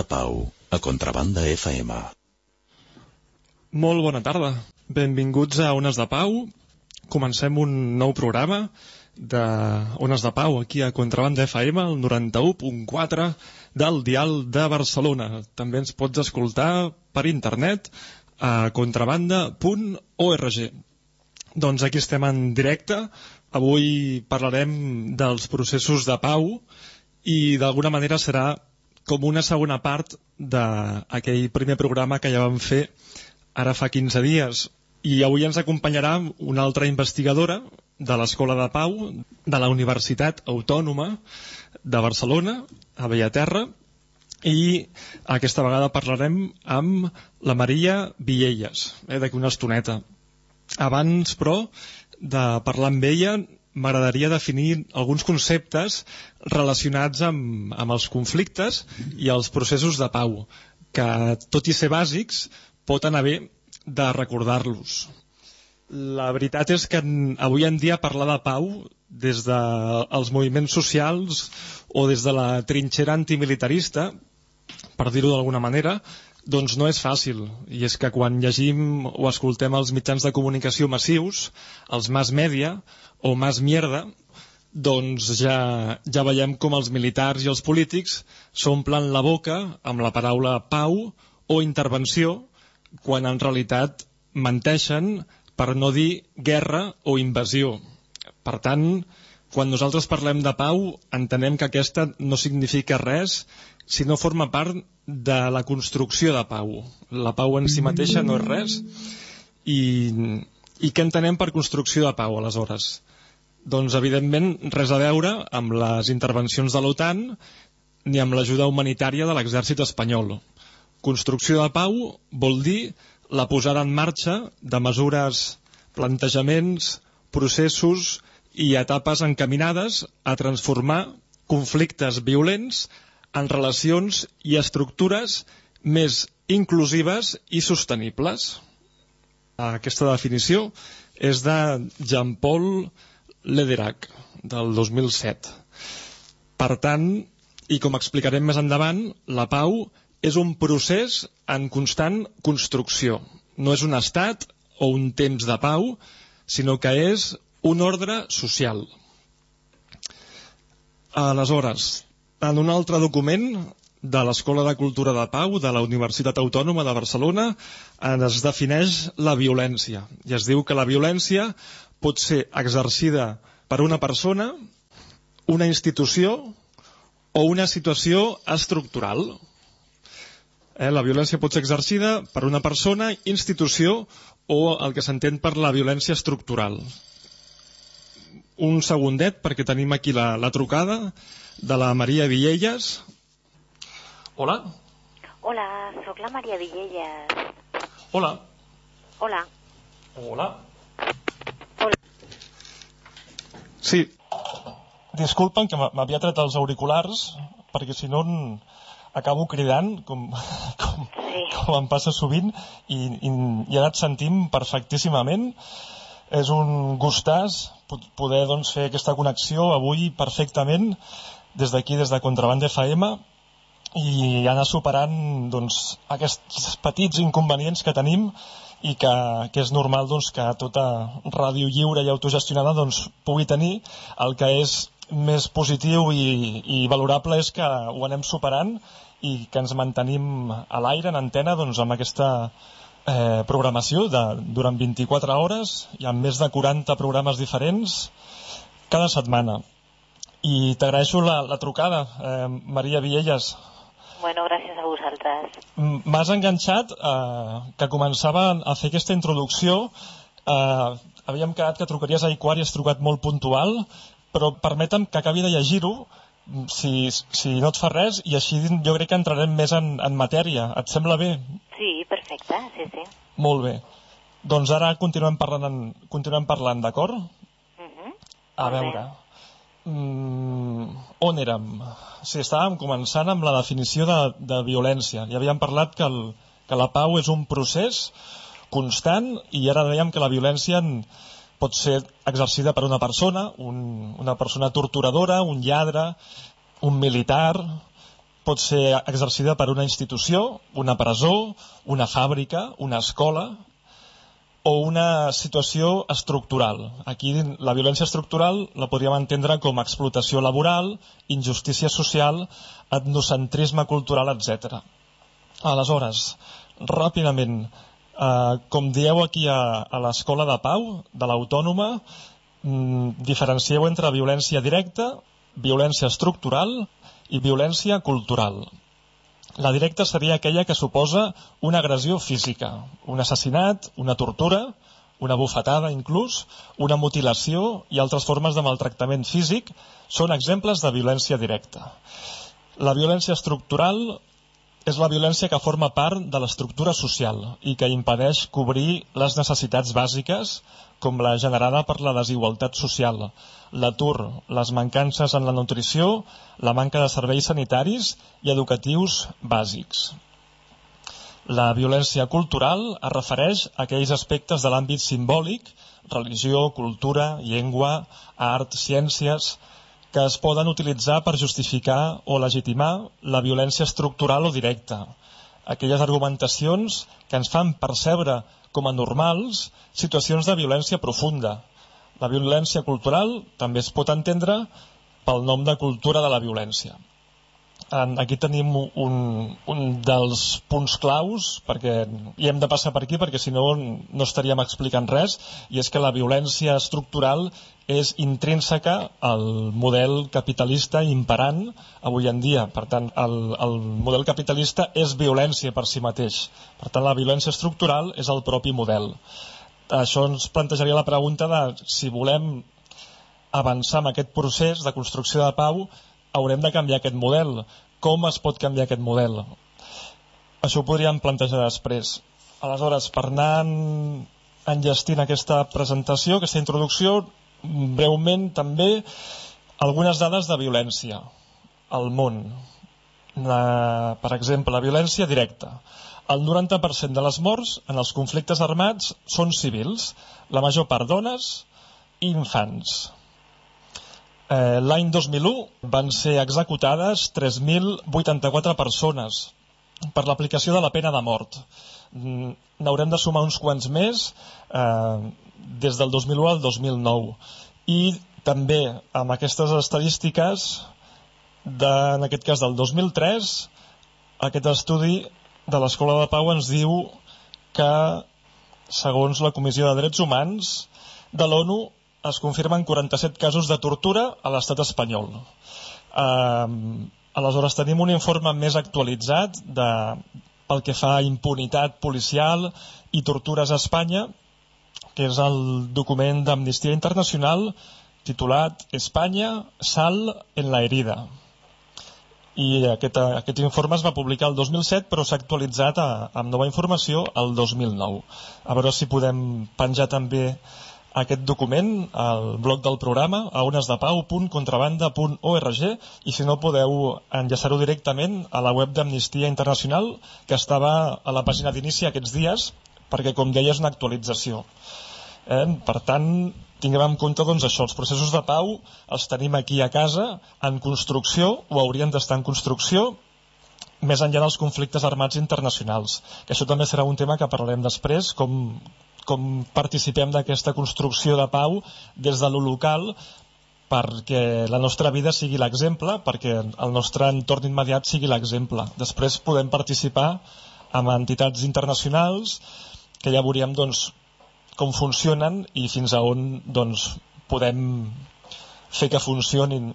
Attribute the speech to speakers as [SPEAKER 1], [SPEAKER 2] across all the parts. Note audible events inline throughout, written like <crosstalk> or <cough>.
[SPEAKER 1] De Pau, a Contrabanda FM.
[SPEAKER 2] Molt bona tarda. Benvinguts a Ones de Pau. Comencem un nou programa de Ones de Pau aquí a Contrabanda FM, el 91.4 del Dial de Barcelona. També ens pots escoltar per internet a contrabanda.org. Doncs aquí estem en directe. Avui parlarem dels processos de pau i d'alguna manera serà com una segona part d'aquell primer programa que ja vam fer ara fa 15 dies. I avui ens acompanyarà una altra investigadora de l'Escola de Pau de la Universitat Autònoma de Barcelona, a Bellaterra, i aquesta vegada parlarem amb la Maria Vielles, eh, d'aquí una estoneta. Abans, però, de parlar amb ella, m'agradaria definir alguns conceptes relacionats amb, amb els conflictes i els processos de pau, que, tot i ser bàsics, pot anar bé de recordar-los. La veritat és que avui en dia parlar de pau des dels de moviments socials o des de la trinxera antimilitarista, per dir-ho d'alguna manera, doncs no és fàcil. I és que quan llegim o escoltem els mitjans de comunicació massius, els mass media o mass mierda, doncs ja, ja veiem com els militars i els polítics s'omplen la boca amb la paraula pau o intervenció quan en realitat menteixen per no dir guerra o invasió. Per tant, quan nosaltres parlem de pau, entenem que aquesta no significa res si no forma part de la construcció de pau. La pau en si mateixa no és res. I, i què entenem per construcció de pau, aleshores? Doncs, evidentment, res a veure amb les intervencions de l'OTAN ni amb l'ajuda humanitària de l'exèrcit espanyol. Construcció de pau vol dir la posada en marxa de mesures, plantejaments, processos i etapes encaminades a transformar conflictes violents en relacions i estructures més inclusives i sostenibles. Aquesta definició és de Jean-Paul Lederac, del 2007. Per tant, i com explicarem més endavant, la pau és un procés en constant construcció. No és un estat o un temps de pau, sinó que és un ordre social. Aleshores, en un altre document de l'Escola de Cultura de Pau de la Universitat Autònoma de Barcelona es defineix la violència i es diu que la violència pot ser exercida per una persona, una institució o una situació estructural. Eh, la violència pot ser exercida per una persona, institució o el que s'entén per la violència estructural un segundet perquè tenim aquí la, la trucada de la Maria Villelles. Hola.
[SPEAKER 3] Hola, sóc la Maria Villelles.
[SPEAKER 2] Hola.
[SPEAKER 3] Hola.
[SPEAKER 2] Hola.
[SPEAKER 3] Hola.
[SPEAKER 2] Sí. Disculpen que m'havia tret els auriculars perquè si no acabo cridant com, <laughs> com,
[SPEAKER 3] Sí.
[SPEAKER 2] com em passa sovint i, i, i ara et sentim perfectíssimament és un gustàs poder doncs, fer aquesta connexió avui perfectament des d'aquí, des de Contraband FM i anar superant doncs, aquests petits inconvenients que tenim i que, que és normal doncs, que tota ràdio lliure i autogestionada doncs, pugui tenir el que és més positiu i, i valorable és que ho anem superant i que ens mantenim a l'aire, en antena, doncs, amb aquesta eh, programació de, durant 24 hores i amb més de 40 programes diferents cada setmana. I t'agraeixo la, la trucada, eh, Maria Vielles.
[SPEAKER 3] Bueno, gràcies a vosaltres.
[SPEAKER 2] M- M'has enganxat eh, que començava a fer aquesta introducció. Eh, havíem quedat que trucaries a Iquar i has trucat molt puntual, però permetem que acabi de llegir-ho si, si no et fa res i així jo crec que entrarem més en, en matèria. Et sembla bé?
[SPEAKER 3] Sí, perfecte, sí, sí.
[SPEAKER 2] Molt bé. Doncs ara continuem parlant, en- continuem parlant d'acord?
[SPEAKER 3] Uh -huh.
[SPEAKER 2] A
[SPEAKER 3] Molt bé.
[SPEAKER 2] Mm, on érem? Sí, estàvem començant amb la definició de, de violència. I havíem parlat que, el, que la pau és un procés constant i ara dèiem que la violència pot ser exercida per una persona, un, una persona torturadora, un lladre, un militar, pot ser exercida per una institució, una presó, una fàbrica, una escola o una situació estructural. Aquí la violència estructural la podríem entendre com a explotació laboral, injustícia social, etnocentrisme cultural, etc. Aleshores, ràpidament, eh, com dieu aquí a, a l'Escola de Pau, de l'Autònoma, mm, diferencieu entre violència directa, violència estructural i violència cultural. La directa seria aquella que suposa una agressió física, un assassinat, una tortura, una bufetada inclús, una mutilació i altres formes de maltractament físic són exemples de violència directa. La violència estructural és la violència que forma part de l'estructura social i que impedeix cobrir les necessitats bàsiques com la generada per la desigualtat social, l'atur, les mancances en la nutrició, la manca de serveis sanitaris i educatius bàsics. La violència cultural es refereix a aquells aspectes de l'àmbit simbòlic, religió, cultura, llengua, art, ciències, que es poden utilitzar per justificar o legitimar la violència estructural o directa. Aquelles argumentacions que ens fan percebre com a normals situacions de violència profunda, La violència cultural també es pot entendre pel nom de cultura de la violència aquí tenim un, un dels punts claus perquè hi hem de passar per aquí perquè si no no estaríem explicant res i és que la violència estructural és intrínseca al model capitalista imperant avui en dia. Per tant, el, el model capitalista és violència per si mateix. Per tant, la violència estructural és el propi model. Això ens plantejaria la pregunta de si volem avançar en aquest procés de construcció de pau haurem de canviar aquest model. Com es pot canviar aquest model? Això ho podríem plantejar després. Aleshores, per anar en, enllestint aquesta presentació, aquesta introducció, breument també algunes dades de violència al món. La, per exemple, la violència directa. El 90% de les morts en els conflictes armats són civils, la major part dones i infants. Eh, L'any 2001 van ser executades 3.084 persones per l'aplicació de la pena de mort. Mm, n'haurem de sumar uns quants més eh, des del 2001 al 2009. I també amb aquestes estadístiques, de, en aquest cas del 2003, aquest estudi de l'Escola de Pau ens diu que, segons la Comissió de Drets Humans de l'ONU, es confirmen 47 casos de tortura a l'estat espanyol. Eh, aleshores tenim un informe més actualitzat de, pel que fa a impunitat policial i tortures a Espanya, que és el document d'Amnistia Internacional titulat Espanya, sal en la herida. I aquest, aquest informe es va publicar el 2007, però s'ha actualitzat a, amb nova informació el 2009. A veure si podem penjar també aquest document al blog del programa a onesdepau.contrabanda.org i si no podeu enllaçar-ho directament a la web d'Amnistia Internacional que estava a la pàgina d'inici aquests dies perquè com deia és una actualització eh? per tant tinguem en compte doncs, això, els processos de pau els tenim aquí a casa en construcció o haurien d'estar en construcció més enllà dels conflictes armats internacionals que això també serà un tema que parlarem després com, com participem d'aquesta construcció de pau des de lo local perquè la nostra vida sigui l'exemple, perquè el nostre entorn immediat sigui l'exemple. Després podem participar amb entitats internacionals que ja veuríem doncs, com funcionen i fins a on doncs, podem fer que funcionin.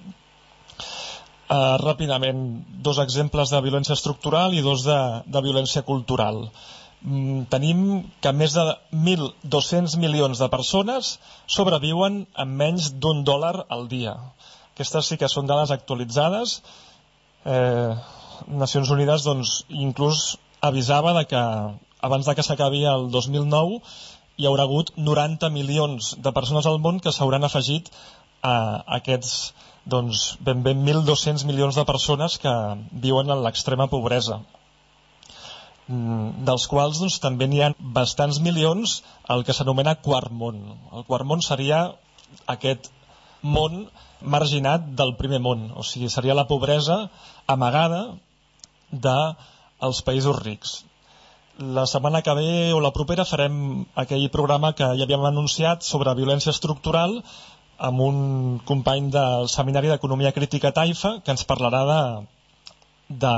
[SPEAKER 2] Uh, ràpidament, dos exemples de violència estructural i dos de, de violència cultural. Mm, tenim que més de 1.200 milions de persones sobreviuen amb menys d'un dòlar al dia. Aquestes sí que són dades actualitzades. Eh, Nacions Unides doncs, inclús avisava de que abans de que s'acabi el 2009 hi haurà hagut 90 milions de persones al món que s'hauran afegit a aquests doncs, ben ben 1.200 milions de persones que viuen en l'extrema pobresa. Mm, dels quals doncs, també n'hi ha bastants milions al que s'anomena quart món. El quart món seria aquest món marginat del primer món, o sigui, seria la pobresa amagada dels països rics. La setmana que ve o la propera farem aquell programa que ja havíem anunciat sobre violència estructural amb un company del Seminari d'Economia Crítica Taifa que ens parlarà de, de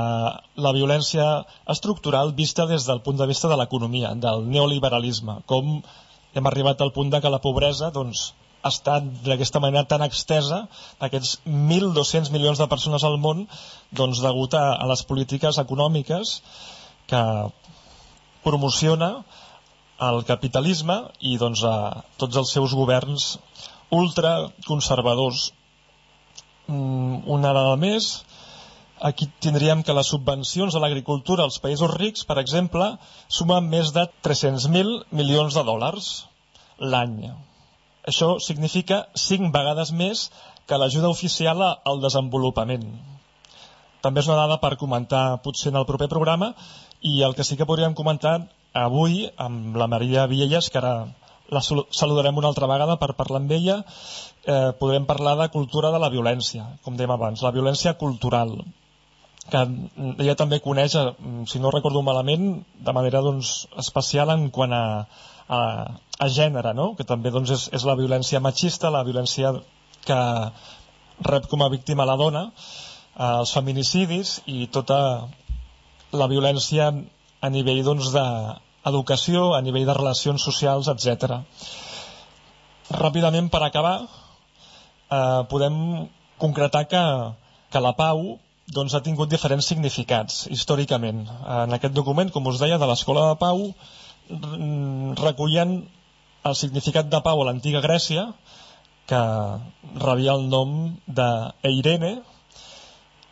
[SPEAKER 2] la violència estructural vista des del punt de vista de l'economia, del neoliberalisme, com hem arribat al punt de que la pobresa doncs, ha estat d'aquesta manera tan extesa, aquests 1.200 milions de persones al món, doncs, degut a, a les polítiques econòmiques que promociona el capitalisme i doncs, a tots els seus governs ultraconservadors. Mm, una dada més, Aquí tindríem que les subvencions a l'agricultura als països rics, per exemple, sumen més de 300.000 milions de dòlars l'any. Això significa 5 vegades més que l'ajuda oficial al desenvolupament. També és una dada per comentar potser en el proper programa i el que sí que podríem comentar avui amb la Maria Vielles, que ara la saludarem una altra vegada per parlar amb ella, eh, podrem parlar de cultura de la violència, com dèiem abans, la violència cultural que ella també coneix, eh, si no recordo malament, de manera doncs, especial en quant a, a, a gènere, no? que també doncs, és, és la violència machista, la violència que rep com a víctima la dona, eh, els feminicidis i tota la violència a nivell doncs, a nivell de relacions socials, etc. Ràpidament, per acabar, eh, podem concretar que, que la pau doncs, ha tingut diferents significats històricament. En aquest document, com us deia, de l'Escola de Pau, recullen el significat de pau a l'antiga Grècia, que rebia el nom d'Eirene,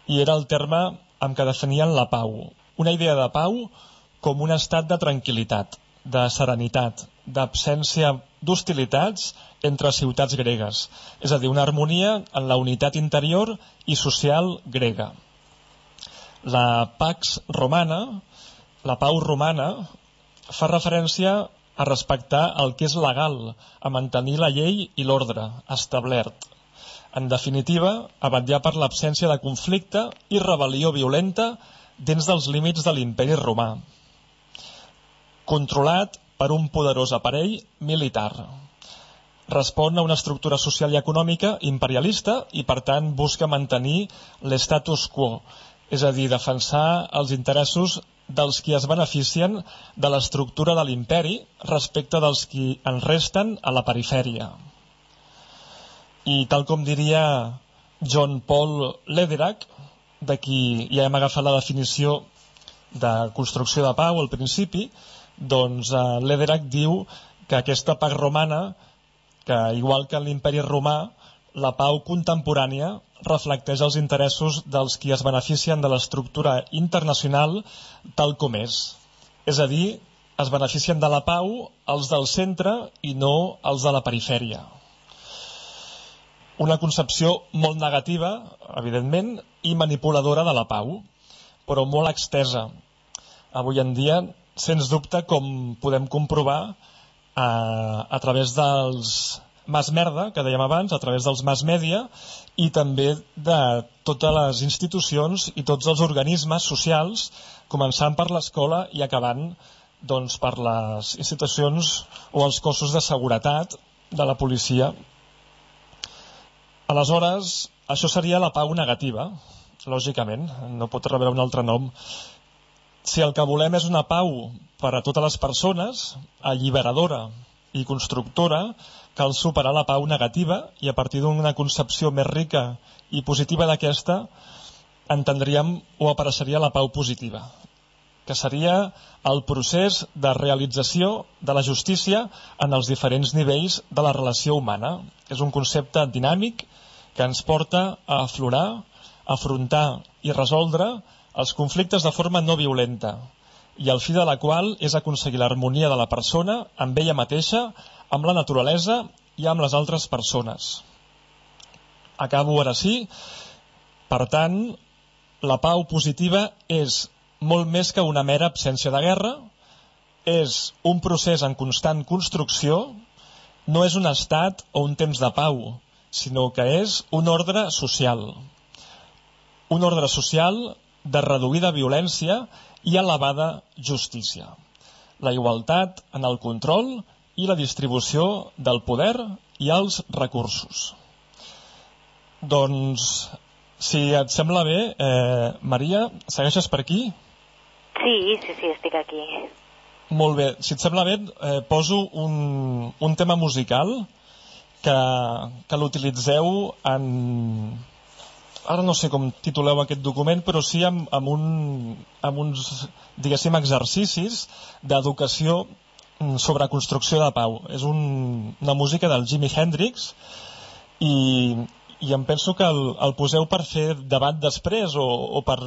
[SPEAKER 2] i era el terme amb què definien la pau. Una idea de pau com un estat de tranquil·litat, de serenitat, d'absència d'hostilitats entre ciutats gregues, és a dir, una harmonia en la unitat interior i social grega. La Pax Romana, la pau romana, fa referència a respectar el que és legal, a mantenir la llei i l'ordre establert. En definitiva, a vetllar per l'absència de conflicte i rebel·lió violenta dins dels límits de l'imperi romà, controlat per un poderós aparell militar. Respon a una estructura social i econòmica imperialista i, per tant, busca mantenir l'estatus quo, és a dir, defensar els interessos dels qui es beneficien de l'estructura de l'imperi respecte dels qui en resten a la perifèria. I tal com diria John Paul Lederach, de qui ja hem agafat la definició de construcció de pau al principi, doncs eh, Lederach diu que aquesta pau romana, que igual que l'imperi romà, la pau contemporània reflecteix els interessos dels qui es beneficien de l'estructura internacional tal com és. És a dir, es beneficien de la pau els del centre i no els de la perifèria. Una concepció molt negativa, evidentment, i manipuladora de la pau, però molt extesa. Avui en dia, sens dubte, com podem comprovar, eh, a través dels Mas Merda, que dèiem abans, a través dels Mas Mèdia i també de totes les institucions i tots els organismes socials, començant per l'escola i acabant doncs, per les institucions o els cossos de seguretat de la policia. Aleshores, això seria la pau negativa, lògicament, no pot rebre un altre nom. Si el que volem és una pau per a totes les persones, alliberadora i constructora, cal superar la pau negativa i a partir d'una concepció més rica i positiva d'aquesta entendríem o apareixeria la pau positiva, que seria el procés de realització de la justícia en els diferents nivells de la relació humana. És un concepte dinàmic que ens porta a aflorar, afrontar i resoldre els conflictes de forma no violenta i el fi de la qual és aconseguir l'harmonia de la persona amb ella mateixa amb la naturalesa i amb les altres persones. Acabo ara sí. Per tant, la pau positiva és molt més que una mera absència de guerra, és un procés en constant construcció, no és un estat o un temps de pau, sinó que és un ordre social. Un ordre social de reduïda violència i elevada justícia. La igualtat en el control i la distribució del poder i els recursos. Doncs, si et sembla bé, eh, Maria, segueixes per aquí?
[SPEAKER 3] Sí, sí, sí, estic aquí.
[SPEAKER 2] Molt bé. Si et sembla bé, eh, poso un, un tema musical que, que l'utilitzeu en... Ara no sé com tituleu aquest document, però sí amb, amb, un, amb uns, diguéssim, exercicis d'educació sobre construcció de pau. És un, una música del Jimi Hendrix i, i em penso que el, el poseu per fer debat després o, o per,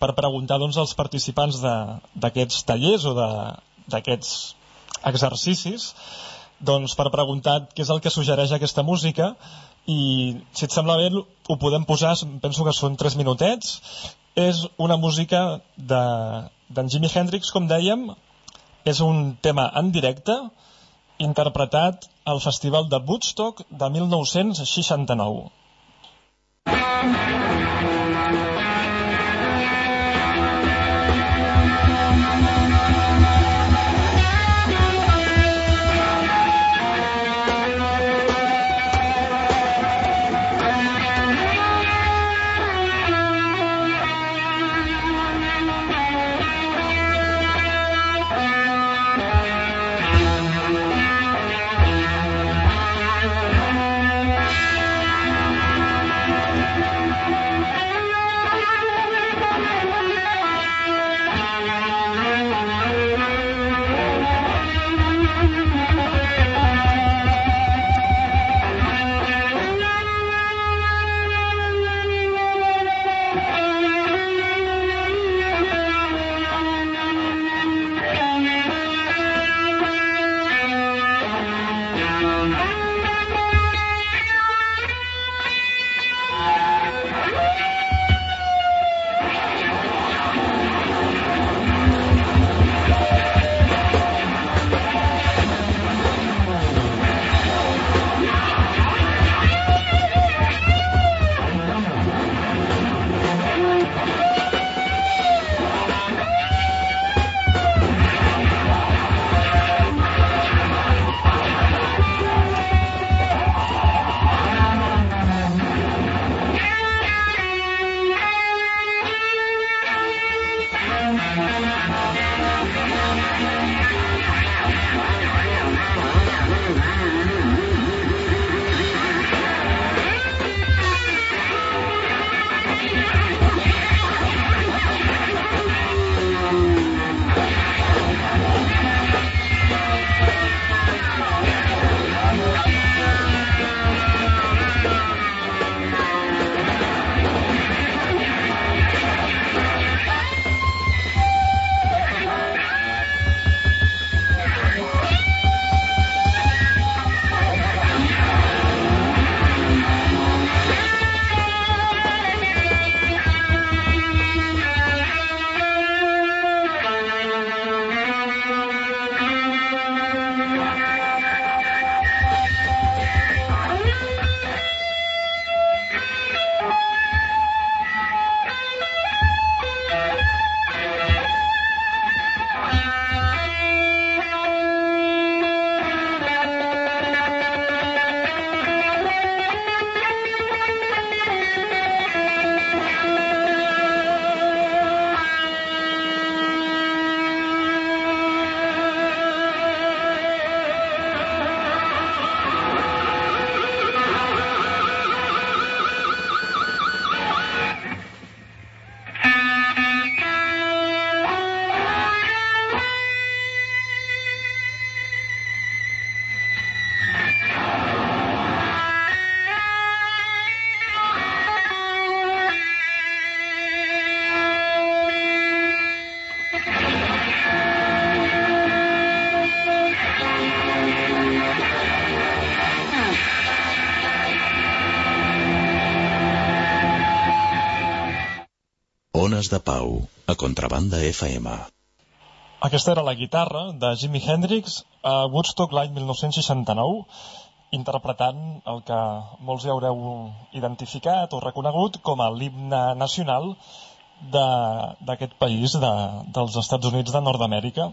[SPEAKER 2] per preguntar doncs, als participants d'aquests tallers o d'aquests exercicis doncs, per preguntar què és el que suggereix aquesta música i si et sembla bé ho podem posar, penso que són 3 minutets és una música d'en de, Jimi Hendrix, com dèiem és un tema en directe interpretat al Festival de Woodstock de 1969.
[SPEAKER 1] De Pau, a Contrabanda FM.
[SPEAKER 2] Aquesta era la guitarra de Jimi Hendrix a Woodstock l'any 1969, interpretant el que molts ja haureu identificat o reconegut com a l'himne nacional d'aquest país, de, dels Estats Units de Nord-Amèrica.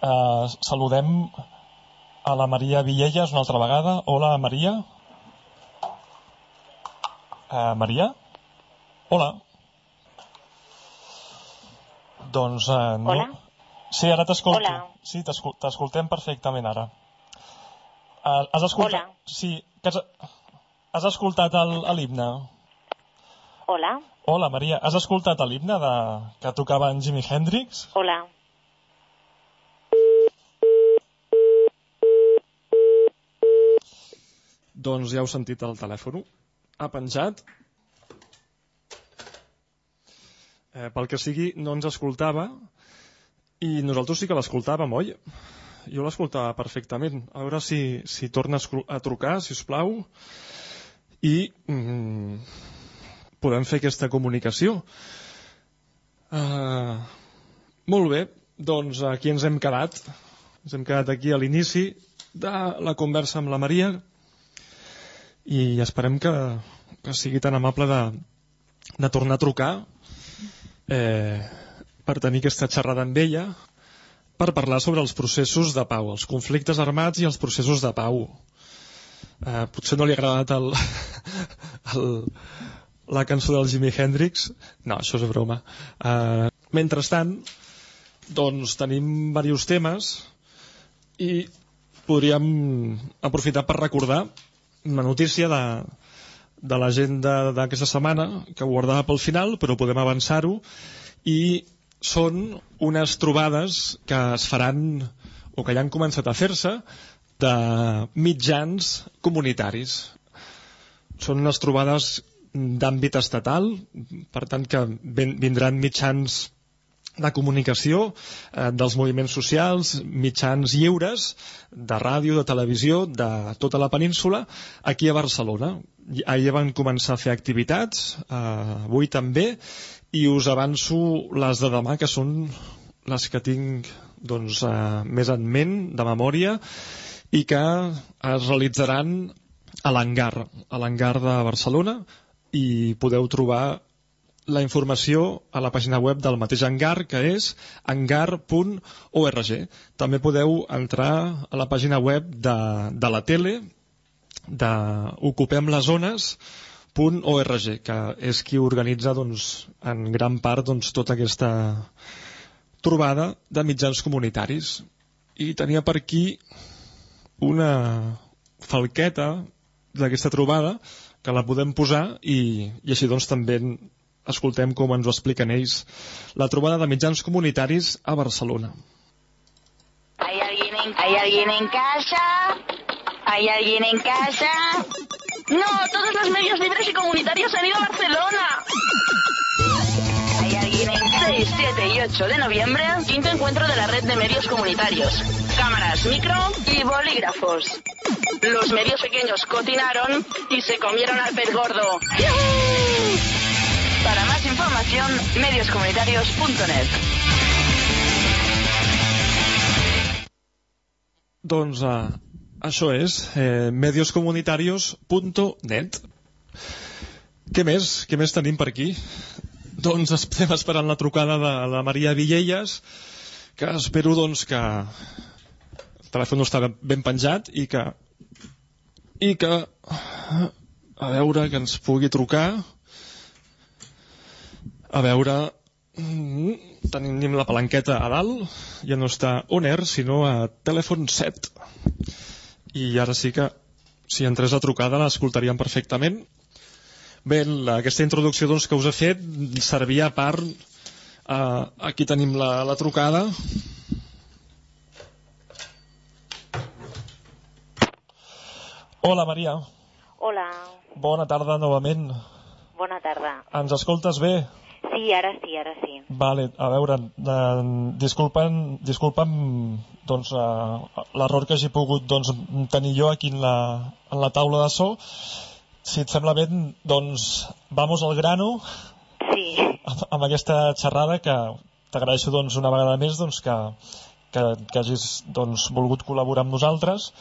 [SPEAKER 2] Eh, saludem a la Maria Villelles una altra vegada. Hola, Maria. Eh, Maria? Hola. Doncs eh, no...
[SPEAKER 3] Hola?
[SPEAKER 2] Sí, ara t'escolto.
[SPEAKER 3] Hola.
[SPEAKER 2] Sí, t'escol- t'escoltem perfectament ara. Uh, has escoltat...
[SPEAKER 3] Hola.
[SPEAKER 2] Sí, que has, has escoltat l'himne?
[SPEAKER 3] Hola,
[SPEAKER 2] Hola, Maria, has escoltat l'himne de... que tocava en Jimi Hendrix?
[SPEAKER 3] hola.
[SPEAKER 2] Doncs ja heu sentit el telèfon. Ha penjat. Eh, pel que sigui, no ens escoltava i nosaltres sí que l'escoltàvem, oi? Jo l'escoltava perfectament. A veure si, si torna a trucar, si us plau, i mm, podem fer aquesta comunicació. Uh, molt bé, doncs aquí ens hem quedat. Ens hem quedat aquí a l'inici de la conversa amb la Maria, i esperem que, que sigui tan amable de, de tornar a trucar eh, per tenir aquesta xerrada amb ella per parlar sobre els processos de pau, els conflictes armats i els processos de pau. Eh, potser no li ha agradat el, <laughs> el, la cançó del Jimi Hendrix. No, això és broma. Eh, mentrestant, doncs tenim diversos temes i podríem aprofitar per recordar una notícia de, de l'agenda d'aquesta setmana que ho guardava pel final, però podem avançar-ho i són unes trobades que es faran o que ja han començat a fer-se de mitjans comunitaris. Són unes trobades d'àmbit estatal, per tant que vindran mitjans de comunicació eh, dels moviments socials, mitjans lliures, de ràdio, de televisió, de tota la península, aquí a Barcelona. Ahir van començar a fer activitats, eh, avui també, i us avanço les de demà, que són les que tinc doncs, eh, més en ment, de memòria, i que es realitzaran a l'hangar, a l'hangar de Barcelona, i podeu trobar la informació a la pàgina web del mateix hangar, que és hangar.org. També podeu entrar a la pàgina web de, de la tele, de Ocupem les Zones, .org, que és qui organitza doncs, en gran part doncs, tota aquesta trobada de mitjans comunitaris. I tenia per aquí una falqueta d'aquesta trobada que la podem posar i, i així doncs també escoltem com ens ho expliquen ells. La trobada de mitjans comunitaris a Barcelona.
[SPEAKER 4] ¿Hay alguien en, ¿Hay alguien en casa? ¿Hay alguien en casa? No, todos los medios libres y comunitarios han ido a Barcelona. ¿Hay alguien en 6, 7 y 8 de noviembre? Quinto encuentro de la red de medios comunitarios. Cámaras, micro y bolígrafos. Los medios pequeños cotinaron y se comieron al pez gordo. Para más información, medioscomunitarios.net.
[SPEAKER 2] Doncs uh, això és eh, medioscomunitarios.net Què més? Què més tenim per aquí? Doncs estem esperant la trucada de la Maria Villelles que espero doncs que el telèfon no està ben penjat i que i que a veure que ens pugui trucar a veure mm, tenim la palanqueta a dalt ja no està on air sinó a telèfon 7 i ara sí que si entrés la trucada l'escoltaríem perfectament. Bé, la, aquesta introducció doncs, que us he fet servia per uh, aquí tenim la, la trucada. Hola Maria,
[SPEAKER 3] Hola,
[SPEAKER 2] bona tarda novament.
[SPEAKER 3] Bona tarda.
[SPEAKER 2] ens escoltes bé?
[SPEAKER 3] Sí, ara sí, ara sí.
[SPEAKER 2] Vale, a veure, eh, disculpen, disculpa'm doncs, eh, l'error que hagi pogut doncs, tenir jo aquí en la, en la taula de so. Si et sembla bé, doncs, vamos al grano.
[SPEAKER 3] Sí, sí.
[SPEAKER 2] amb, amb aquesta xerrada que t'agraeixo doncs, una vegada més doncs, que, que, que hagis doncs, volgut col·laborar amb nosaltres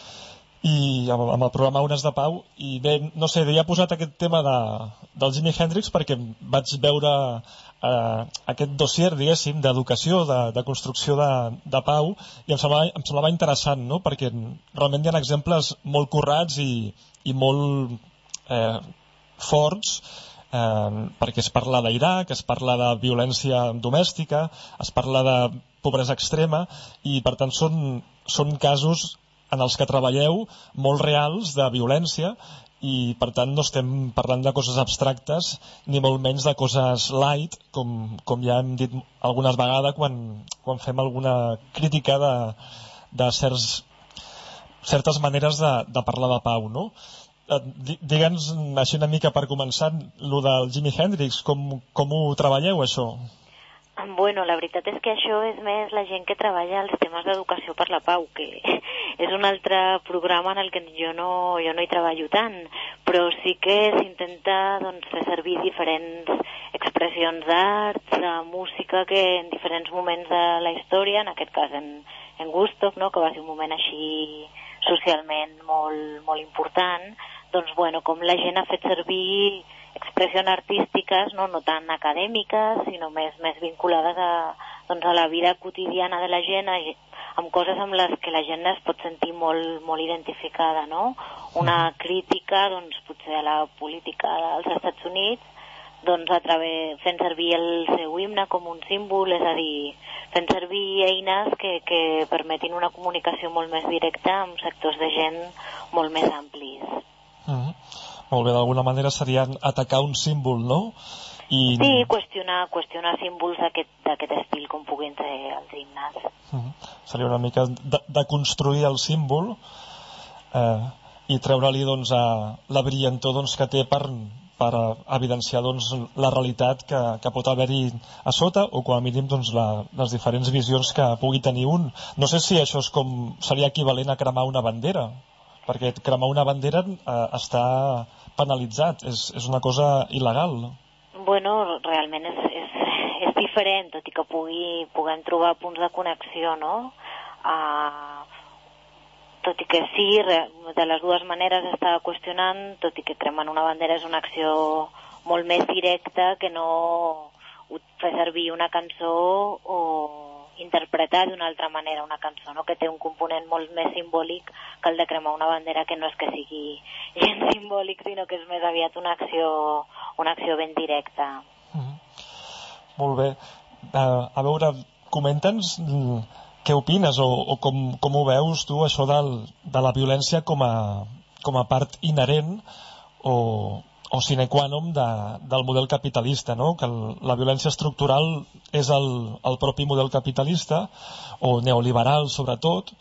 [SPEAKER 2] i amb, amb el programa Unes de Pau i bé, no sé, havia posat aquest tema de, del Jimi Hendrix perquè vaig veure eh, aquest dossier, diguéssim, d'educació, de, de construcció de, de pau i em semblava, em semblava interessant, no? perquè realment hi ha exemples molt currats i, i molt eh, forts eh, perquè es parla d'Iraq, es parla de violència domèstica, es parla de pobresa extrema i per tant són, són casos en els que treballeu molt reals de violència i per tant no estem parlant de coses abstractes ni molt menys de coses light com, com ja hem dit algunes vegades quan, quan fem alguna crítica de, de certs, certes maneres de, de parlar de pau no? Eh, digue'ns així una mica per començar lo del Jimi Hendrix com, com ho treballeu això?
[SPEAKER 3] Bueno, la veritat és que això és més la gent que treballa els temes d'educació per la pau, que <laughs> és un altre programa en el que jo no, jo no hi treballo tant, però sí que s'intenta doncs, fer servir diferents expressions d'art, de música, que en diferents moments de la història, en aquest cas en, en Gustav, no? que va ser un moment així socialment molt, molt important, doncs, bueno, com la gent ha fet servir expressions artístiques, no, no tan acadèmiques, sinó més, més vinculades a, doncs, a la vida quotidiana de la gent, amb coses amb les que la gent es pot sentir molt, molt identificada, no? Una crítica, doncs, potser a la política dels Estats Units, doncs, a través, fent servir el seu himne com un símbol, és a dir, fent servir eines que, que permetin una comunicació molt més directa amb sectors de gent molt més amplis.
[SPEAKER 2] Uh -huh. Molt bé, d'alguna manera seria atacar un símbol, no?
[SPEAKER 3] I... Sí, qüestionar, qüestionar símbols d'aquest estil com puguin ser els himnes.
[SPEAKER 2] Uh -huh. Seria una mica de, de construir el símbol eh, i treure-li doncs, a, la brillantor doncs, que té per, per evidenciar doncs, la realitat que, que pot haver-hi a sota o com a mínim doncs, la, les diferents visions que pugui tenir un. No sé si això és com seria equivalent a cremar una bandera perquè cremar una bandera eh, està penalitzat, és, és una cosa il·legal.
[SPEAKER 3] Bueno, realment és, és, és diferent, tot i que pugui, puguem trobar punts de connexió, no? Uh, tot i que sí, de les dues maneres està qüestionant, tot i que cremant una bandera és una acció molt més directa que no fer servir una cançó o interpretar d'una altra manera una cançó, no? que té un component molt més simbòlic que el de cremar una bandera que no és que sigui <laughs> gens simbòlic, sinó que és més aviat una acció, una acció ben directa. Mm -hmm.
[SPEAKER 2] Molt bé. Uh, a veure, comenta'ns mm, què opines o, o com, com ho veus tu això del, de la violència com a, com a part inherent o, o sine qua non de, del model capitalista, no? que el, la violència estructural és el, el propi model capitalista, o neoliberal sobretot,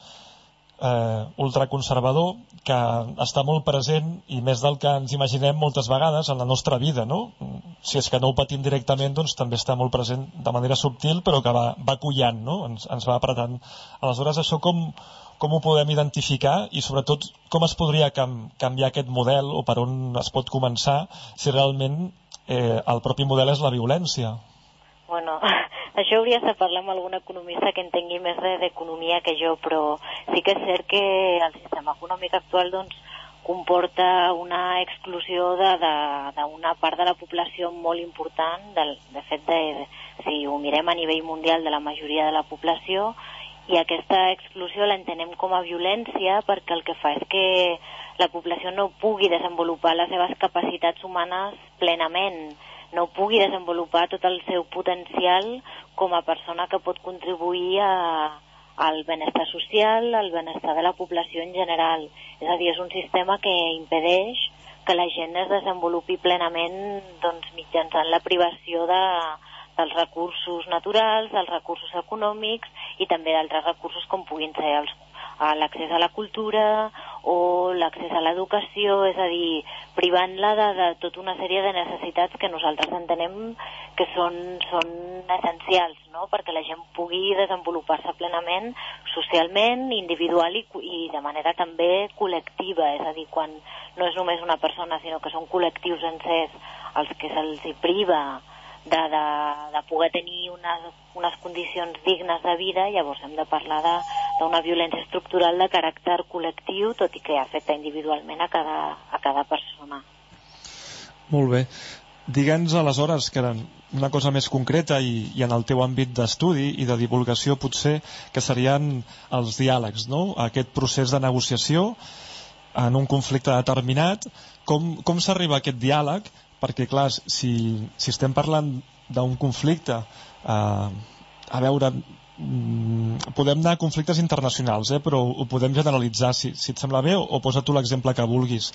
[SPEAKER 2] eh, ultraconservador, que està molt present i més del que ens imaginem moltes vegades en la nostra vida. No? Si és que no ho patim directament, doncs també està molt present de manera subtil, però que va, va collant, no? ens, ens va apretant. Aleshores, això com, com ho podem identificar i sobretot com es podria cam canviar aquest model o per on es pot començar si realment eh, el propi model és la violència.
[SPEAKER 3] Bueno, <laughs> això hauries de parlar amb algun economista que entengui més d'economia que jo, però sí que és cert que el sistema econòmic actual doncs, comporta una exclusió d'una part de la població molt important, de, de fet, de, si ho mirem a nivell mundial de la majoria de la població, i aquesta exclusió l'entenem com a violència perquè el que fa és que la població no pugui desenvolupar les seves capacitats humanes plenament, no pugui desenvolupar tot el seu potencial com a persona que pot contribuir a, al benestar social, al benestar de la població en general. És a dir, és un sistema que impedeix que la gent es desenvolupi plenament doncs, mitjançant la privació de, dels recursos naturals, dels recursos econòmics i també d'altres recursos com puguin ser els l'accés a la cultura o l'accés a l'educació, és a dir, privant-la de, de tota una sèrie de necessitats que nosaltres entenem que són, són essencials, no? perquè la gent pugui desenvolupar-se plenament socialment, individual i, i de manera també col·lectiva, és a dir, quan no és només una persona, sinó que són col·lectius sencers els que se'ls priva de, de, de poder tenir unes, unes condicions dignes de vida, llavors hem de parlar d'una violència estructural de caràcter col·lectiu, tot i que afecta individualment a cada, a cada persona.
[SPEAKER 2] Molt bé. Digue'ns aleshores que una cosa més concreta i, i en el teu àmbit d'estudi i de divulgació potser que serien els diàlegs, no? aquest procés de negociació en un conflicte determinat, com, com s'arriba a aquest diàleg? Perquè, clar, si, si estem parlant d'un conflicte, eh, a veure, mm, podem anar a conflictes internacionals, eh, però ho podem generalitzar, si, si et sembla bé, o, o posa tu l'exemple que vulguis.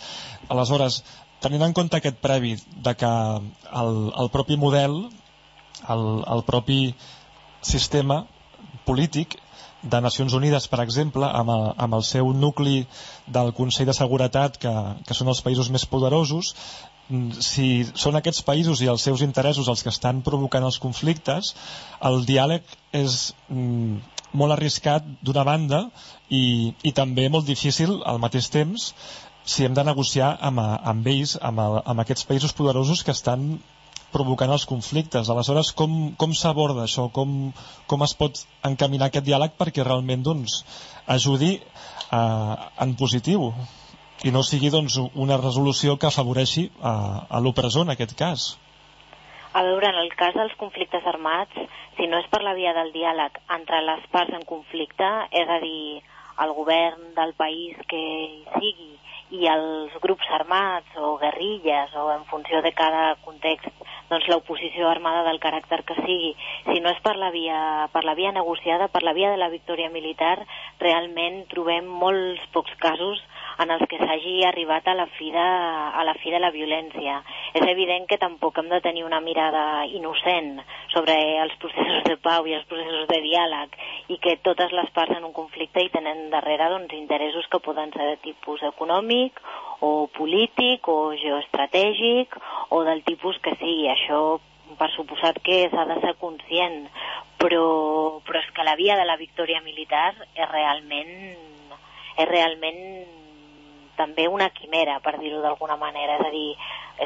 [SPEAKER 2] Aleshores, tenint en compte aquest previ de que el, el propi model, el, el propi sistema polític de Nacions Unides, per exemple, amb el, amb el seu nucli del Consell de Seguretat, que, que són els països més poderosos, si són aquests països i els seus interessos els que estan provocant els conflictes, el diàleg és mm, molt arriscat d'una banda i, i també molt difícil al mateix temps si hem de negociar amb, amb ells, amb, el, amb aquests països poderosos que estan provocant els conflictes. Aleshores, com, com s'aborda això? Com, com es pot encaminar aquest diàleg perquè realment doncs, ajudi eh, en positiu i no sigui doncs, una resolució que afavoreixi a, a l'opressor en aquest cas?
[SPEAKER 3] A veure, en el cas dels conflictes armats, si no és per la via del diàleg entre les parts en conflicte, és a dir, el govern del país que hi sigui i els grups armats o guerrilles o en funció de cada context doncs l'oposició armada del caràcter que sigui si no és per la via, per la via negociada per la via de la victòria militar realment trobem molts pocs casos en els que s'hagi arribat a la, fi de, a la fi de la violència. És evident que tampoc hem de tenir una mirada innocent sobre els processos de pau i els processos de diàleg i que totes les parts en un conflicte hi tenen darrere doncs, interessos que poden ser de tipus econòmic o polític o geoestratègic o del tipus que sigui. Això per suposat que s'ha de ser conscient, però, però és que la via de la victòria militar és realment, és realment també una quimera, per dir-ho d'alguna manera. És a dir,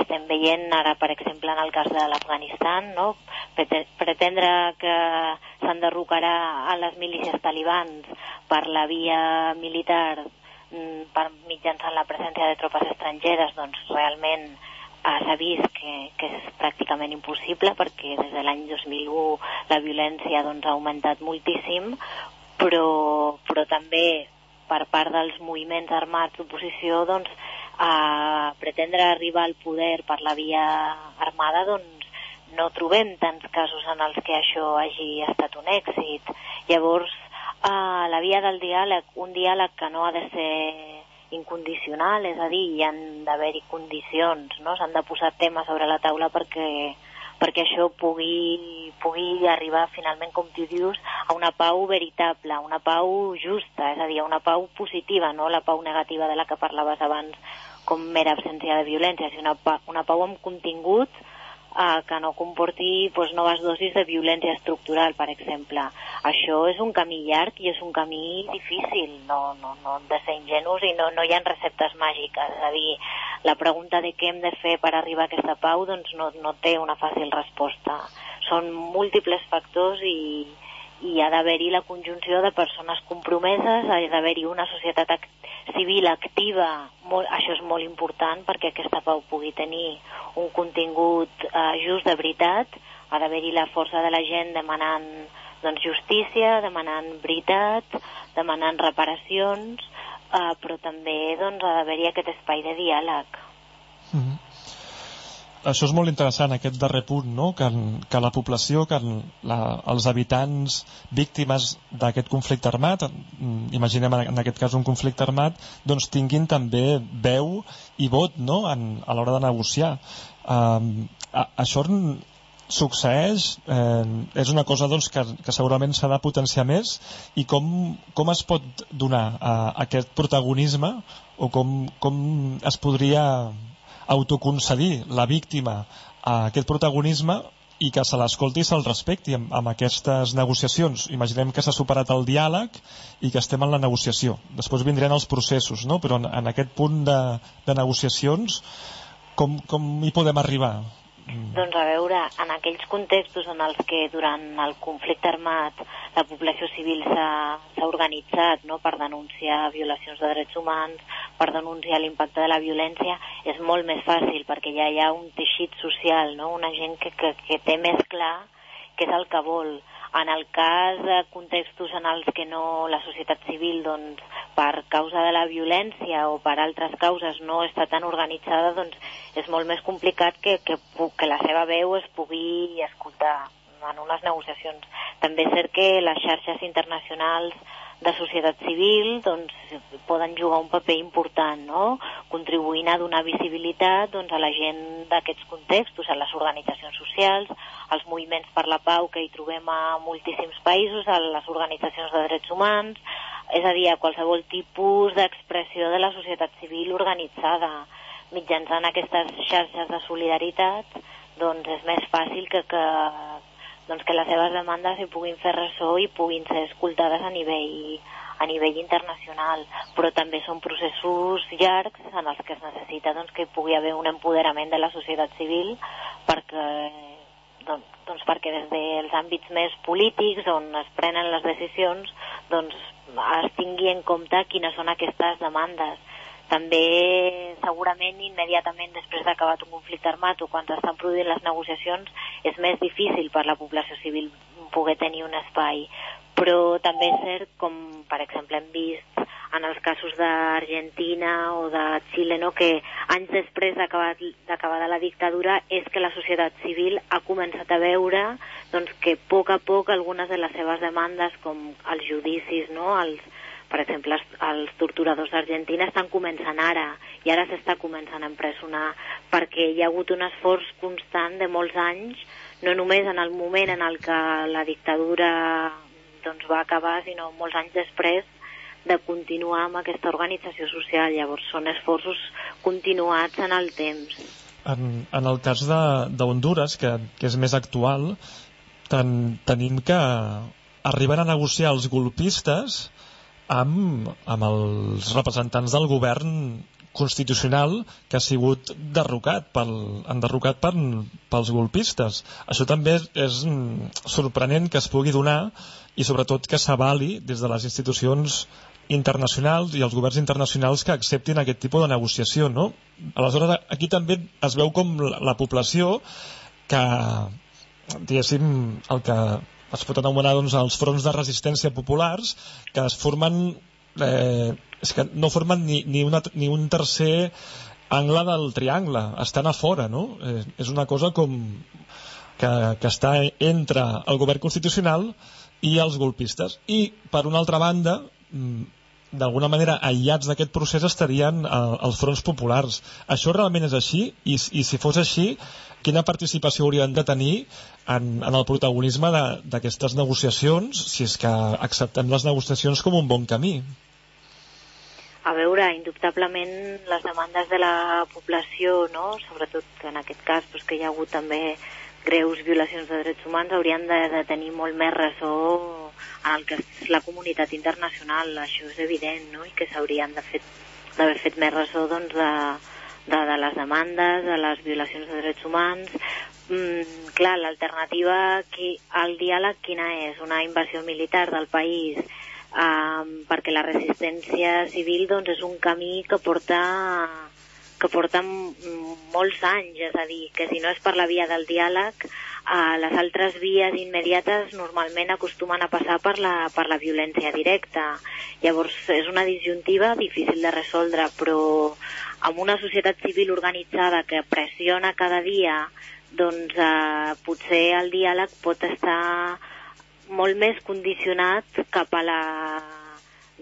[SPEAKER 3] estem veient ara, per exemple, en el cas de l'Afganistan, no? pretendre que s'enderrocarà a les milícies talibans per la via militar mm, per mitjançant la presència de tropes estrangeres, doncs realment s'ha vist que, que és pràcticament impossible perquè des de l'any 2001 la violència doncs, ha augmentat moltíssim, però, però també per part dels moviments armats d'oposició doncs, a pretendre arribar al poder per la via armada doncs, no trobem tants casos en els que això hagi estat un èxit. Llavors, a la via del diàleg, un diàleg que no ha de ser incondicional, és a dir, hi han d'haver-hi condicions, no? s'han de posar temes sobre la taula perquè perquè això pugui, pugui arribar finalment, com tu dius, a una pau veritable, una pau justa, és a dir, una pau positiva, no la pau negativa de la que parlaves abans com mera absència de violència, sinó una, una pau amb contingut eh, que no comporti pues, noves dosis de violència estructural, per exemple. Això és un camí llarg i és un camí difícil, no, no, no hem de ser ingenus i no, no hi ha receptes màgiques, és a dir, la pregunta de què hem de fer per arribar a aquesta pau doncs no, no té una fàcil resposta. Són múltiples factors i, i ha d'haver-hi la conjunció de persones compromeses, ha d'haver-hi una societat act civil activa, molt, això és molt important perquè aquesta pau pugui tenir un contingut eh, just de veritat, ha d'haver-hi la força de la gent demanant doncs, justícia, demanant veritat, demanant reparacions, uh, però també doncs, ha d'haver-hi aquest espai de diàleg. Mm.
[SPEAKER 2] Això és molt interessant, aquest darrer punt, no? que, que la població, que la, els habitants víctimes d'aquest conflicte armat, imaginem en aquest cas un conflicte armat, doncs tinguin també veu i vot no? en, a l'hora de negociar. Um, a, això succeeix, eh, és una cosa doncs, que, que segurament s'ha de potenciar més i com, com es pot donar eh, aquest protagonisme o com, com es podria autoconcedir la víctima a aquest protagonisme i que se l'escolti i se'l respecti amb, amb aquestes negociacions. Imaginem que s'ha superat el diàleg i que estem en la negociació. Després vindran els processos, no? però en, en aquest punt de, de negociacions com, com hi podem arribar?
[SPEAKER 3] Mm. Doncs a veure, en aquells contextos en els que durant el conflicte armat la població civil s'ha organitzat no, per denunciar violacions de drets humans, per denunciar l'impacte de la violència, és molt més fàcil perquè ja hi ha un teixit social, no? una gent que, que, que té més clar què és el que vol en el cas de contextos en els que no la societat civil, doncs, per causa de la violència o per altres causes no està tan organitzada, doncs és molt més complicat que, que, que la seva veu es pugui escoltar en unes negociacions. També és cert que les xarxes internacionals de societat civil doncs, poden jugar un paper important, no? contribuint a donar visibilitat doncs, a la gent d'aquests contextos, a les organitzacions socials, als moviments per la pau que hi trobem a moltíssims països, a les organitzacions de drets humans, és a dir, a qualsevol tipus d'expressió de la societat civil organitzada mitjançant aquestes xarxes de solidaritat doncs és més fàcil que, que, doncs que les seves demandes hi puguin fer ressò i puguin ser escoltades a nivell, a nivell internacional, però també són processos llargs en els que es necessita doncs, que hi pugui haver un empoderament de la societat civil perquè, doncs, doncs perquè des dels àmbits més polítics on es prenen les decisions doncs, es tingui en compte quines són aquestes demandes també, segurament, immediatament després d'acabat un conflicte armat o quan s'estan produint les negociacions, és més difícil per la població civil poder tenir un espai. Però també és cert, com per exemple hem vist en els casos d'Argentina o de Xile, no? que anys després d'acabar la dictadura és que la societat civil ha començat a veure doncs, que a poc a poc algunes de les seves demandes, com els judicis, no? els, per exemple, els, els torturadors d'Argentina estan començant ara i ara s'està començant a empresonar perquè hi ha hagut un esforç constant de molts anys, no només en el moment en el que la dictadura doncs, va acabar, sinó molts anys després de continuar amb aquesta organització social. Llavors són esforços continuats en el temps.
[SPEAKER 2] En, en el cas d'Honduras, que, que és més actual, ten, tenim que arriben a negociar els golpistes amb, amb els representants del govern constitucional que ha sigut derrocat pel, enderrocat per, pels golpistes. Això també és, sorprenent que es pugui donar i sobretot que s'avali des de les institucions internacionals i els governs internacionals que acceptin aquest tipus de negociació, no? Aleshores, aquí també es veu com la, la població que, diguéssim, el que es pot anomenar doncs, els fronts de resistència populars que es formen eh, és que no formen ni, ni, una, ni un tercer angle del triangle, estan a fora no? Eh, és una cosa com que, que està entre el govern constitucional i els golpistes i per una altra banda mm, d'alguna manera aïllats d'aquest procés estarien eh, els fronts populars. Això realment és així? I, i si fos així, quina participació haurien de tenir en, en el protagonisme d'aquestes negociacions, si és que acceptem les negociacions com un bon camí?
[SPEAKER 3] A veure, indubtablement les demandes de la població, no? sobretot en aquest cas doncs, que hi ha hagut també greus violacions de drets humans, haurien de, de tenir molt més ressò en el que és la comunitat internacional, això és evident, no? i que s'haurien d'haver fet, fet més ressò doncs, de, de, de les demandes, de les violacions de drets humans. Mm, clar, l'alternativa al diàleg quina és? Una invasió militar del país um, perquè la resistència civil doncs, és un camí que porta que porta molts anys, és a dir, que si no és per la via del diàleg, eh, les altres vies immediates normalment acostumen a passar per la, per la violència directa. Llavors és una disjuntiva difícil de resoldre, però amb una societat civil organitzada que pressiona cada dia, doncs eh, potser el diàleg pot estar molt més condicionat cap a la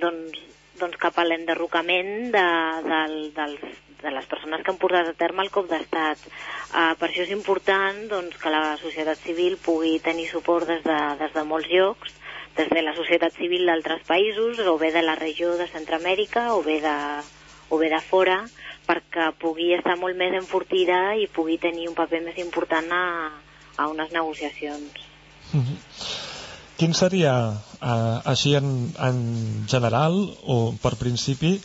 [SPEAKER 3] doncs, doncs cap a l'enderrocament de, de, dels, de les persones que han portat a terme el cop d'estat. Uh, per això és important doncs, que la societat civil pugui tenir suport des de, des de molts llocs, des de la societat civil d'altres països, o bé de la regió de Centroamèrica, o bé de, o bé de fora, perquè pugui estar molt més enfortida i pugui tenir un paper més important a, a unes negociacions. Mm -hmm.
[SPEAKER 2] Quin seria, eh, així en, en general, o per principi,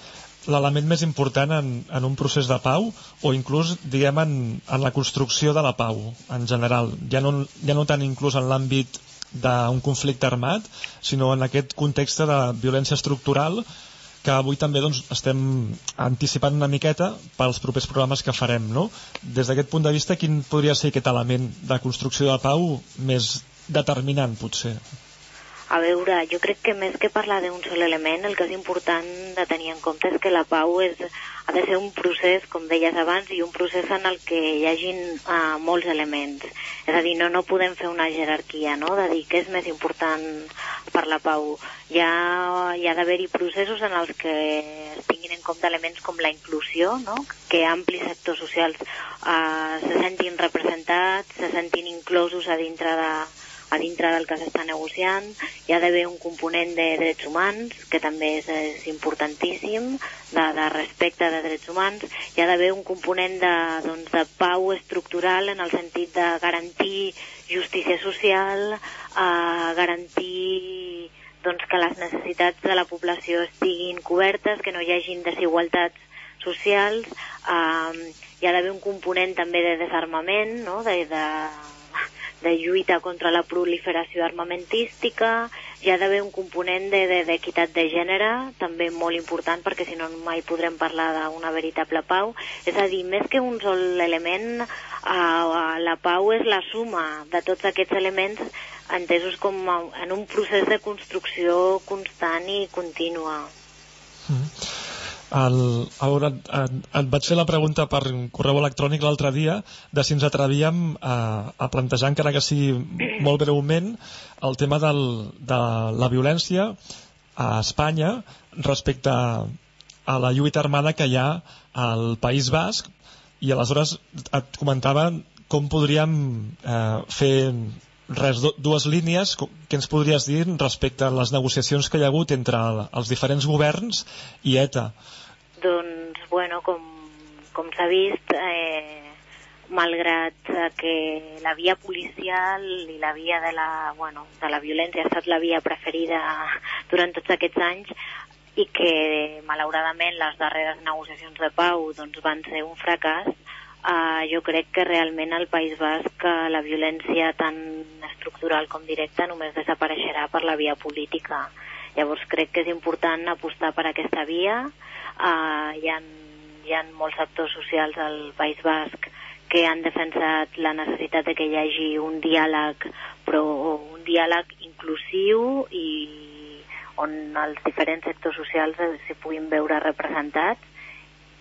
[SPEAKER 2] l'element més important en, en un procés de pau o inclús, diguem, en, en la construcció de la pau en general. Ja no, ja no tant inclús en l'àmbit d'un conflicte armat, sinó en aquest context de violència estructural que avui també doncs, estem anticipant una miqueta pels propers programes que farem. No? Des d'aquest punt de vista, quin podria ser aquest element de construcció de pau més determinant, potser?
[SPEAKER 3] A veure, jo crec que més que parlar d'un sol element, el que és important de tenir en compte és que la pau és, ha de ser un procés, com deies abans, i un procés en el que hi hagin uh, molts elements. És a dir, no, no podem fer una jerarquia, no?, de dir què és més important per la pau. Hi ha, hi ha d'haver-hi processos en els que es tinguin en compte elements com la inclusió, no?, que amplis sectors socials uh, se sentin representats, se sentin inclosos a dintre de a dintre del que s'està negociant. Hi ha d'haver un component de drets humans, que també és, és importantíssim, de, de respecte de drets humans. Hi ha d'haver un component de, doncs, de pau estructural en el sentit de garantir justícia social, eh, garantir doncs, que les necessitats de la població estiguin cobertes, que no hi hagin desigualtats socials, eh, hi ha d'haver un component també de desarmament, no? de, de, de lluita contra la proliferació armamentística, hi ha d'haver un component d'equitat de, de, de gènere, també molt important, perquè si no mai podrem parlar d'una veritable pau. És a dir, més que un sol element, eh, la pau és la suma de tots aquests elements entesos com en un procés de construcció constant i contínua.
[SPEAKER 2] Mm. El, a veure, et, et vaig fer la pregunta per correu electrònic l'altre dia de si ens atrevíem a, a plantejar, encara que sigui molt breument, el tema del, de la violència a Espanya respecte a la lluita armada que hi ha al País Basc. I aleshores et comentava com podríem eh, fer res, dues línies que ens podries dir respecte a les negociacions que hi ha hagut entre els diferents governs i ETA?
[SPEAKER 3] Doncs, bueno, com, com s'ha vist eh, malgrat que la via policial i la via de la, bueno, de la violència ha estat la via preferida durant tots aquests anys i que malauradament les darreres negociacions de pau doncs, van ser un fracàs, Uh, jo crec que realment al País Basc la violència tan estructural com directa només desapareixerà per la via política. Llavors crec que és important apostar per aquesta via. Uh, hi, ha, hi ha molts sectors socials al País Basc que han defensat la necessitat de que hi hagi un diàleg, però un diàleg inclusiu i on els diferents sectors socials s'hi puguin veure representats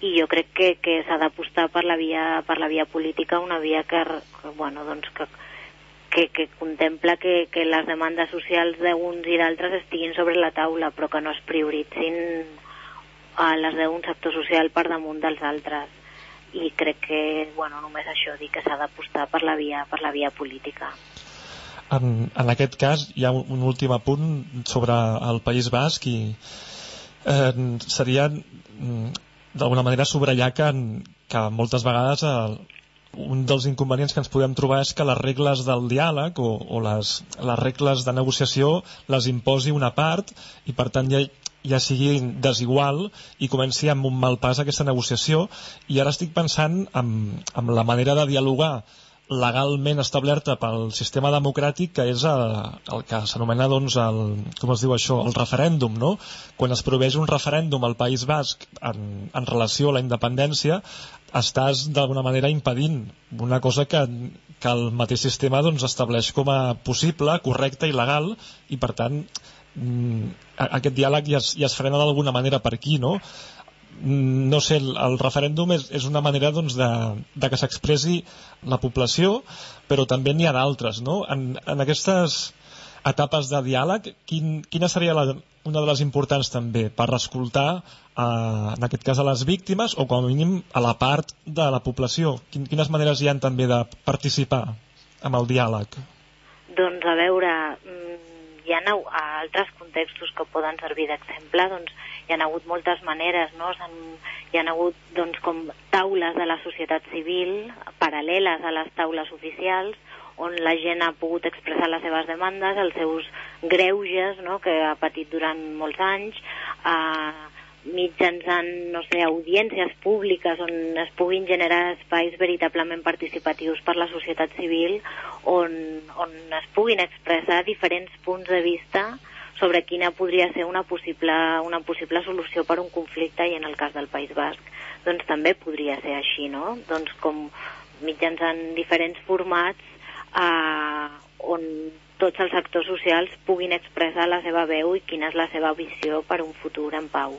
[SPEAKER 3] i jo crec que, que s'ha d'apostar per la via per la via política, una via que, que bueno, doncs que, que, que contempla que, que les demandes socials d'uns i d'altres estiguin sobre la taula, però que no es prioritzin a eh, les d'un sector social per damunt dels altres. I crec que, bueno, només això, dir que s'ha d'apostar per la via per la via política.
[SPEAKER 2] En, en aquest cas hi ha un, un últim apunt sobre el País Basc i eh, seria mm, d'alguna manera subratllar que, que moltes vegades el, un dels inconvenients que ens podem trobar és que les regles del diàleg o, o les, les regles de negociació les imposi una part i per tant ja, ja sigui desigual i comenci amb un mal pas aquesta negociació. I ara estic pensant en, en la manera de dialogar legalment establerta pel sistema democràtic que és el, el que s'anomena doncs el, com es diu això, el referèndum no? quan es proveix un referèndum al País Basc en, en relació a la independència estàs d'alguna manera impedint una cosa que, que el mateix sistema doncs, estableix com a possible, correcte i legal i per tant mm, aquest diàleg ja es, ja es frena d'alguna manera per aquí no? No sé, el, el referèndum és, és una manera doncs, de, de que s'expressi la població, però també n'hi ha d'altres, no? En, en aquestes etapes de diàleg, quin, quina seria la, una de les importants també per escoltar, eh, en aquest cas, a les víctimes o com a mínim a la part de la població? Quin, quines maneres hi han també de participar amb el diàleg?
[SPEAKER 3] Doncs a veure, mm, hi ha altres contextos que poden servir d'exemple, doncs hi ha hagut moltes maneres, no? Hi ha hagut doncs, com taules de la societat civil paral·leles a les taules oficials on la gent ha pogut expressar les seves demandes, els seus greuges no? que ha patit durant molts anys, eh, mitjançant, no sé, audiències públiques on es puguin generar espais veritablement participatius per la societat civil on, on es puguin expressar diferents punts de vista sobre quina podria ser una possible, una possible solució per un conflicte i en el cas del País Basc doncs també podria ser així, no? Doncs com mitjançant diferents formats eh, on tots els actors socials puguin expressar la seva veu i quina és la seva visió per un futur en pau.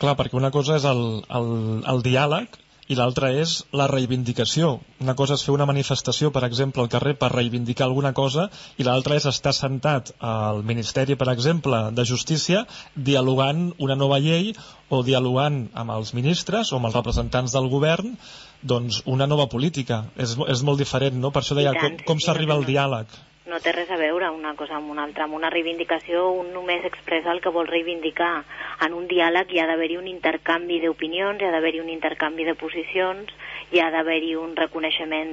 [SPEAKER 2] Clar, perquè una cosa és el, el, el diàleg i l'altra és la reivindicació. Una cosa és fer una manifestació, per exemple, al carrer per reivindicar alguna cosa i l'altra és estar sentat al Ministeri, per exemple, de Justícia dialogant una nova llei o dialogant amb els ministres o amb els representants del govern doncs una nova política. És, és molt diferent, no? Per això deia, com, com s'arriba al diàleg?
[SPEAKER 3] No té res a veure una cosa amb una altra. Amb una reivindicació un només expressa el que vol reivindicar. En un diàleg hi ha d'haver-hi un intercanvi d'opinions, hi ha d'haver-hi un intercanvi de posicions, hi ha d'haver-hi un reconeixement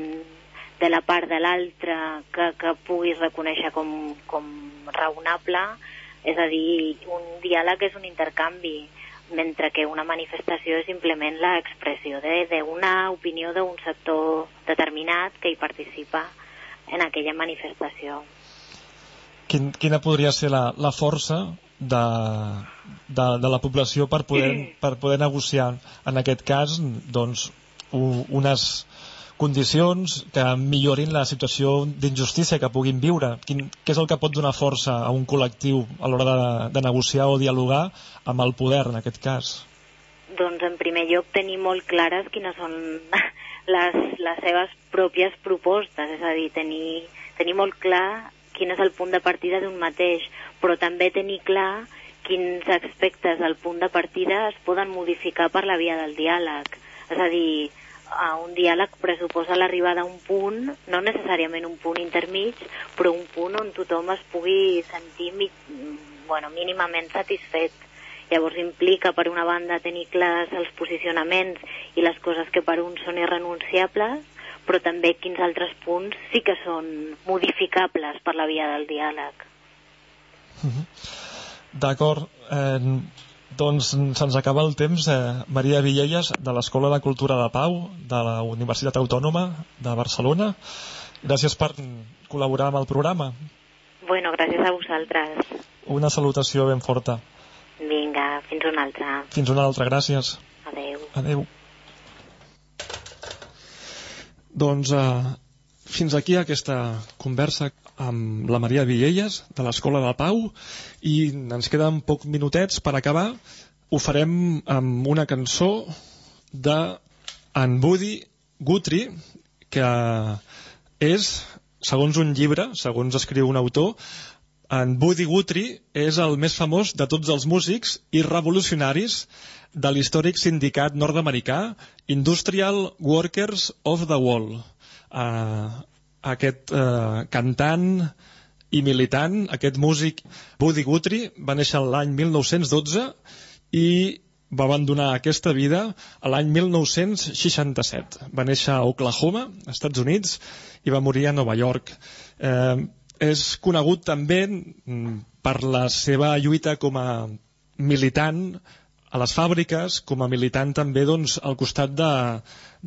[SPEAKER 3] de la part de l'altre que, que puguis reconèixer com, com raonable. És a dir, un diàleg és un intercanvi, mentre que una manifestació és simplement l'expressió d'una opinió d'un sector determinat que hi participa en aquella manifestació.
[SPEAKER 2] Quin, quina podria ser la, la força de, de, de la població per poder, per poder negociar en aquest cas doncs, u- unes condicions que millorin la situació d'injustícia que puguin viure? Quin, què és el que pot donar força a un col·lectiu a l'hora de, de negociar o dialogar amb el poder, en aquest cas?
[SPEAKER 3] Doncs en primer lloc tenir molt clares quines són les, les seves pròpies propostes, és a dir, tenir, tenir molt clar quin és el punt de partida d'un mateix, però també tenir clar quins aspectes del punt de partida es poden modificar per la via del diàleg. És a dir, un diàleg pressuposa l'arribada a un punt, no necessàriament un punt intermig, però un punt on tothom es pugui sentir bueno, mínimament satisfet. Llavors implica, per una banda, tenir clars els posicionaments i les coses que per uns són irrenunciables, però també quins altres punts sí que són modificables per la via del diàleg.
[SPEAKER 2] D'acord, eh, doncs se'ns acaba el temps. Eh, Maria Villelles, de l'Escola de Cultura de Pau, de la Universitat Autònoma de Barcelona. Gràcies per col·laborar amb el programa.
[SPEAKER 3] Bueno, gràcies a vosaltres.
[SPEAKER 2] Una salutació ben forta.
[SPEAKER 3] Vinga, fins una altra.
[SPEAKER 2] Fins una altra, gràcies.
[SPEAKER 3] Adeu.
[SPEAKER 2] Adeu. Doncs eh, fins aquí aquesta conversa amb la Maria Villelles de l'Escola de Pau i ens queden poc minutets per acabar. Ho farem amb una cançó de en Woody Guthrie que és, segons un llibre, segons escriu un autor, en Woody Guthrie és el més famós de tots els músics i revolucionaris de l'històric sindicat nord-americà Industrial Workers of the World. Uh, aquest uh, cantant i militant, aquest músic Woody Guthrie va néixer l'any 1912 i va abandonar aquesta vida a l'any 1967. Va néixer a Oklahoma, Estats Units, i va morir a Nova York. Eh, és conegut també mm, per la seva lluita com a militant a les fàbriques, com a militant també doncs, al costat de,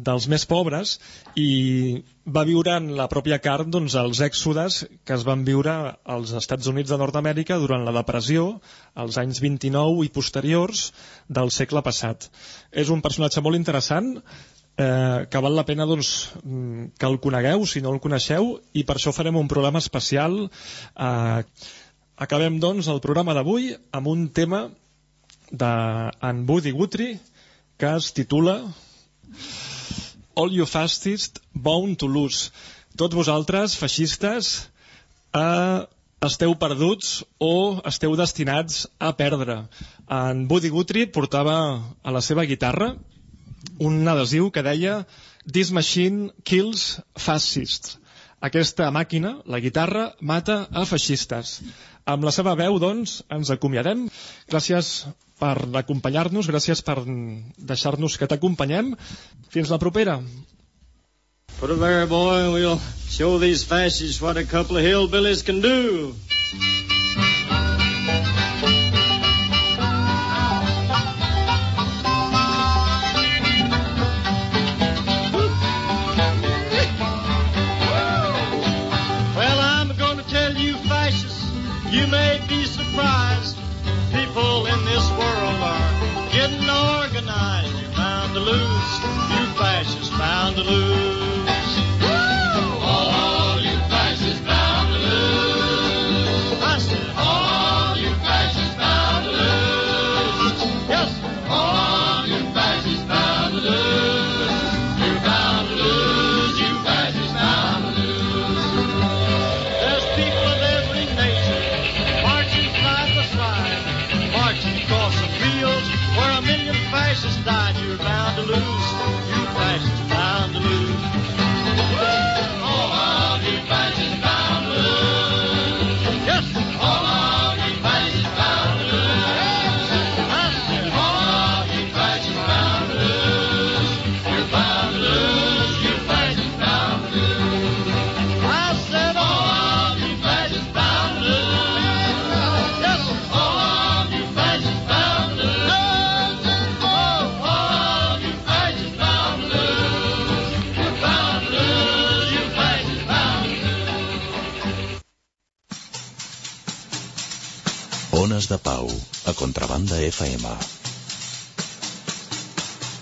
[SPEAKER 2] dels més pobres i va viure en la pròpia carn doncs, els èxodes que es van viure als Estats Units de Nord-Amèrica durant la depressió, als anys 29 i posteriors del segle passat. És un personatge molt interessant eh, que val la pena doncs, mm, que el conegueu si no el coneixeu i per això farem un programa especial. Eh, acabem doncs el programa d'avui amb un tema d'en Woody Guthrie que es titula All you fascists bound to lose. Tots vosaltres feixistes eh, esteu perduts o esteu destinats a perdre. En Woody Guthrie portava a la seva guitarra un adhesiu que deia This machine kills fascists. Aquesta màquina, la guitarra, mata a feixistes. Amb la seva veu, doncs, ens acomiadem. Gràcies per acompanyar-nos, gràcies per deixar-nos que t'acompanyem. Fins la propera.
[SPEAKER 5] Put there, boy, and we'll show these fascists what a couple of hillbillies can do.
[SPEAKER 6] De Pau, a Contrabanda FM.